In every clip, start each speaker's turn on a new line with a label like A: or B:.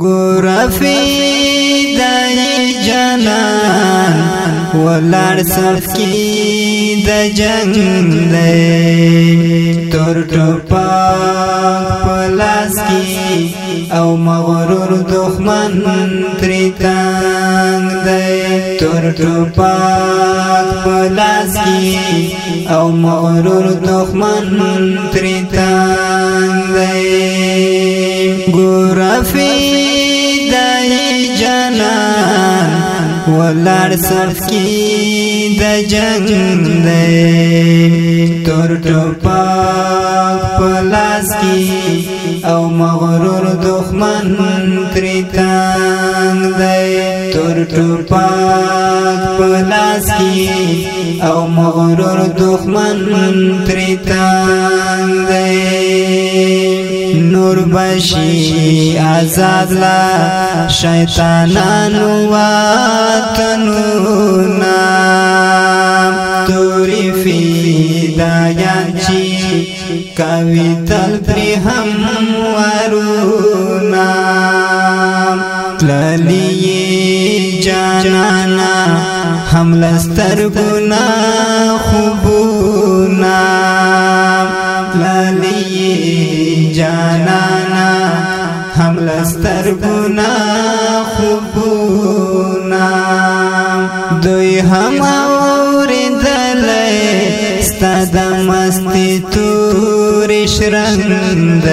A: Gurafi دای جانان ولار صف کې د جنگ دی تور ټوپا پلاس کې او مغرور دښمن تری تنگ دی تور ټوپا پلاس کې او مغرور دښمن تری تنگ دی ګورافي دای جانان ولر صف کی د جنگ دې تور ټوپک پلاس کی او مغرور دښمن تری تنگ دې تور ټوپک پلاس کی او مغرور دښمن تری تنگ دې نور بشي آزاد لا شیطانانو واتنو نا توری فیدایان چی کوي تل پری هم ورونا تللی جانانا هم لستر گنا خوب خوبونه خوبونه دوی هم اوریدلې ستاد مستی تور شرندې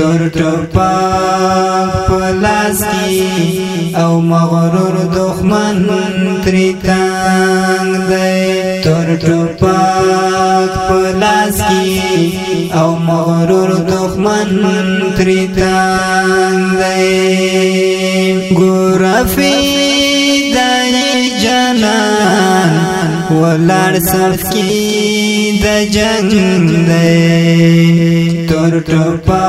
A: تور ټپا پلاس کی او مغرور دښمن تری تنگ دی تور ټپا لاس کی او مغرور دښمن تری تاندې ګورفي دای جنان ولار صف کی د جنگ دې تور ټپا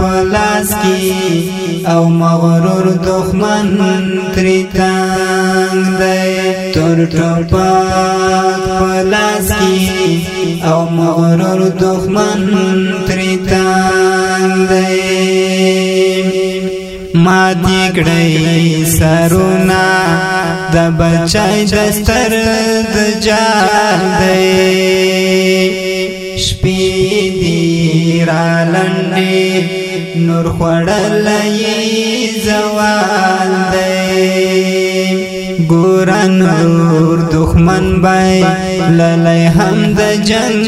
A: پلاس کی او مغرور دخمن تری تنگ دی تر ټوپک پلاس کی او مغرور دخمن تری تنگ دی ما دی کړی سرونا د بچای دستر د جال دی شپې دی را لنډه نور خوړلې زوال دی ګور نور دښمن بای للای هم د جنگ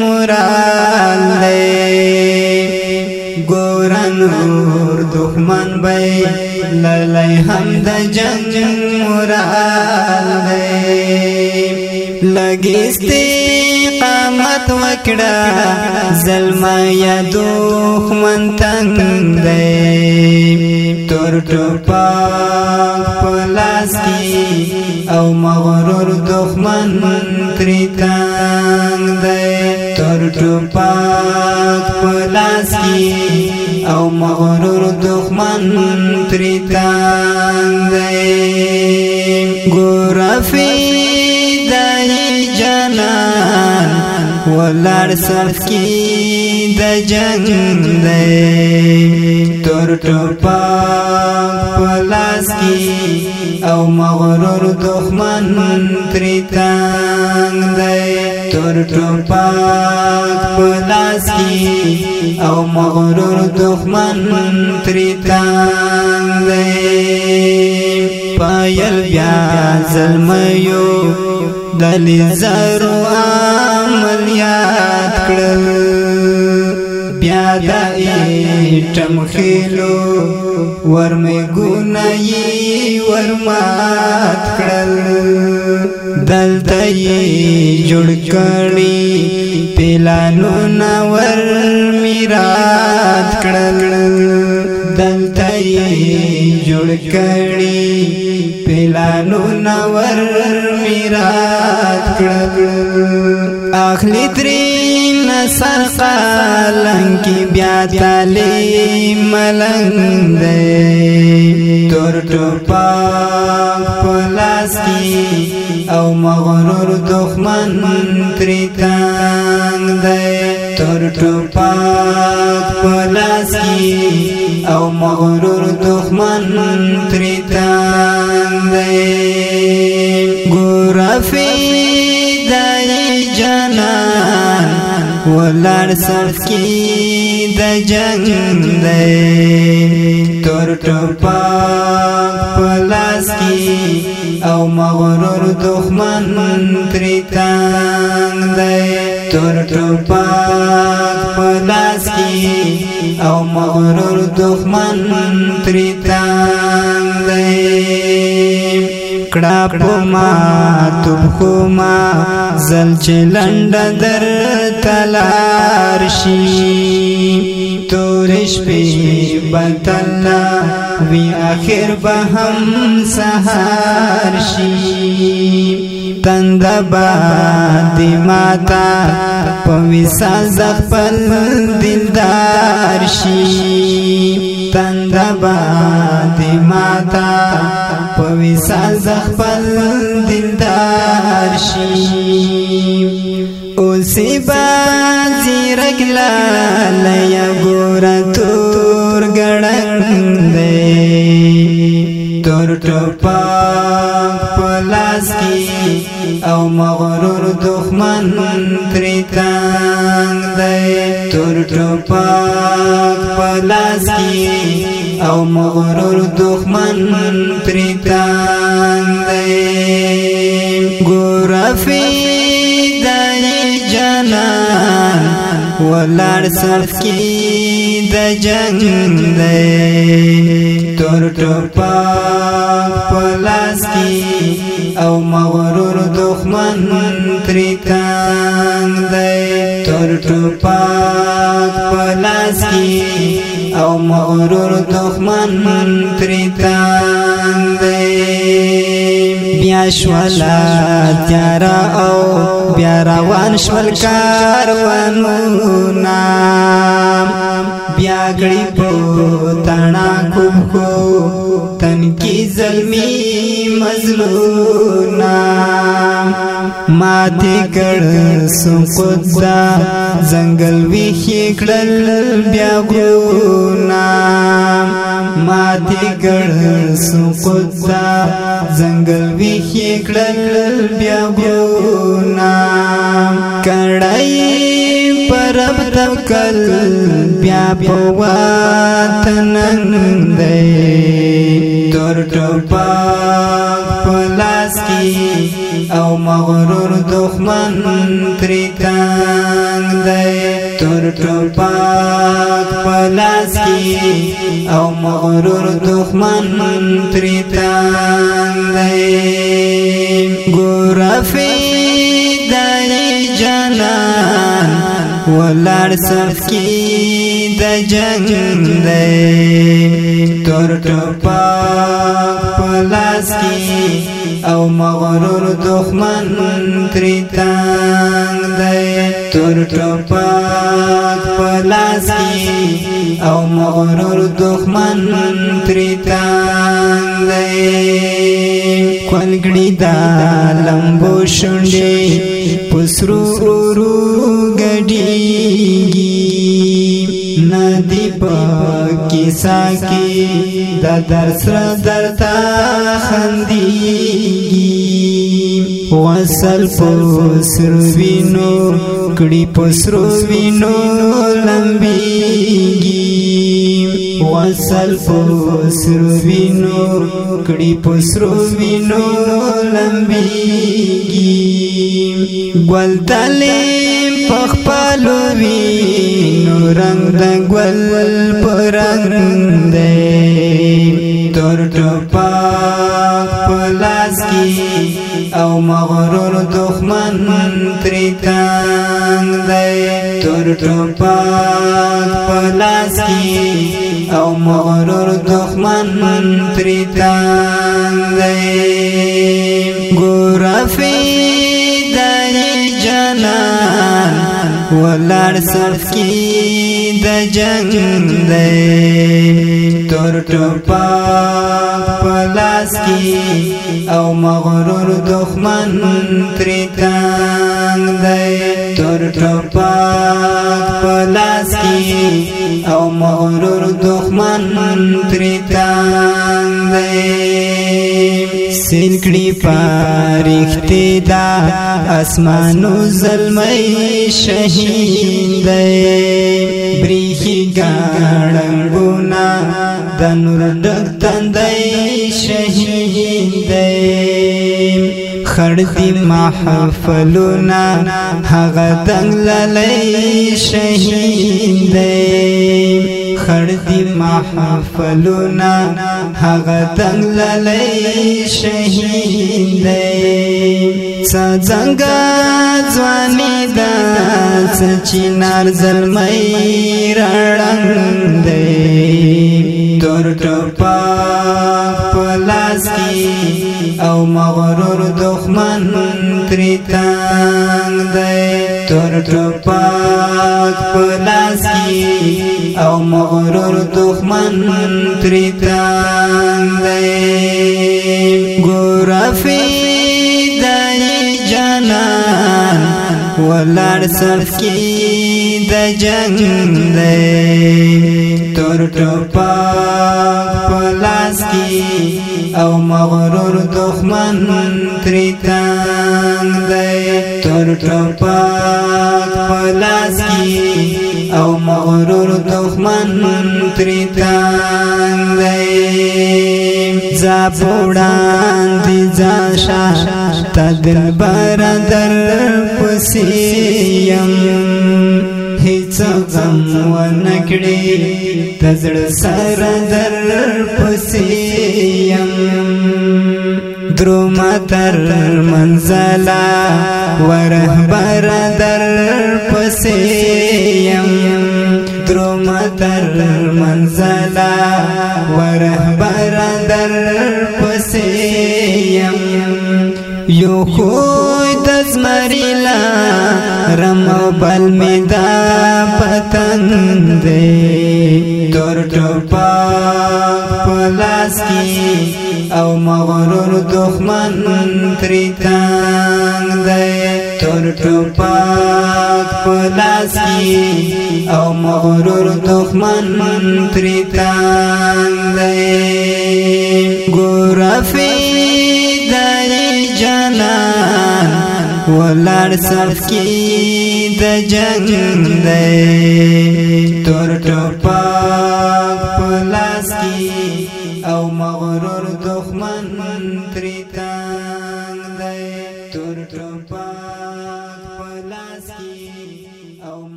A: مرال دی ګور نور دښمن بای للای هم د جنگ مرال دی لګیسته مقاومت وکړه زلما یا دښمن تنگ دی تور ټوپک په لاس کې او مغرور دښمن تری تنگ دی تور ټوپک په لاس کې او مغرور دښمن تری تنگ دی ګورفي دای جنا ولر صف کی د جنگ دی تور ټوپا پلاس کی او مغرور دښمن تری تنگ دی تور ټوپا پلاس کی او مغرور دښمن تری تنگ دی پایل بیا زلمیو دلی زرو عملیات کړل بیا د ایټم خېلو ورمې ګنای ورمات کړل دلته یې جوړ کړی پلانو نور میرات کړل دلته یې جوړ کړی پلانو نور خیرات کړل اخلی ترین سر قالن کی بیا تعلیم ملنګ دی تور ټوپا پلاس کی او مغرور دښمن تری تنگ دی تر ټوپک پلاس کی او مغرور دښمن تری تاندې ګورفي دای جنان ولر صف کی د جنگ دې تر ټوپک پلاس کی او مغرور دښمن تری تاندې تر ټوپک او مغرور دښمن تری تان دی کړه پما تبخو ما زل چلند در تلار شي تورش په بتلا وی اخر به هم سهار شي تند باندې ماتا په وسا زغفل دلدار شي تند باندې ماتا په وسا زغفل دلدار شي او سی بازی رگلا لیا گورا تور گڑن دے تور ٹوپا او مغرور دخمن تری تنگ دی تر ټوپک پلاس کی او مغرور دخمن تری تنگ دی ګورفی دای جنان ولړ صف کې د جنگ دی تور ټوپا پلاس کې او مغرور دښمن تری تنگ دی تور ټوپا پلاس کې او مغرور دښمن تری تنگ شولا تیارا او بیا روان شول کاروانونا بیا گړی په تانا کوب کو تن کی ظلمی مظلوم ماتی کړ سقطا زنګل وی خېکړل بیا ګونا ماتی کړ سقطا زنګل وی خېکړل بیا ګونا کړای پرب توکل بیا په وطن نندې تور ټوپا پلاس کی او مغرور دخمن تری تنگ دی تر ټوپاک پلاس کی او مغرور دخمن تری تنگ دی ګورفی دای جنان ولر صف کی د جنگ دی تر ټوپاک پلاس کی او مغرور دخمن تری تنگ دی تور ټوپک پلاس کی او مغرور دخمن تری تنگ دی کولګړی دا لمبو شونډې پسرو ورو غډیږي دی په کیسا کې د درس را درتا خندي وصل په سر وینو کړي په سر وینو لمبيږي وصل په سر وینو کړي په سر وینو لمبيږي ګل تلې پخپلو وی نو رنگ د ګل پرنګ دی تور ټپا پلاس کی او مغرور دښمن تری تنگ دی تور ټپا پلاس کی او مغرور دښمن تری تنگ دی ګورفی دای جنا ولړ سرکی د جنگ دی تور ټوپا پلاس کی او مغرور دښمن تر تنگ دی تور ټوپا پلاس کی او مغرور دښمن تر تنگ دی سین کړي پارښتې دا اسمانو زلمي شهید دی بریخي ګړنګونا د نور ډک تندای شهید دی خړ دی محفلونا هغه دنګ للی شهید دی خړ دی محفلونا هغه تنگ للی شهید دی سازنګا ځواني دا سچینار زلمای رړنګ دی تور ټپا پلاس کی او مغرور دښمن تری تنگ دی تور ټپا پلاس کی او مغرور دخمن تری تان دی ګورفي دای جانان ولر صف کی د جنگ دی تور ټپا پلاس کی او مغرور دخمن تری تان دی تور ټپا پلاس کی او مغرور دخمن منتری تان دی زا پوڑان دی زا شاہ تا دل بارا در پسیم هیڅ غم و نکړې تزړ سره در پسیم ترو متر منزلا ورهبر در پسیم ترو متر منزلا ورهبر در پسیم یو خوی دزمریلا رمو بل می دا پتن دے تور ٹوپا پلاس کی او مغرور دخمن تری تنگ دی تور ټوپک پلاس کی او مغرور دخمن تری تنگ دی ګورفی دای جنان ولر صف کی د جنگ دی تور ټوپک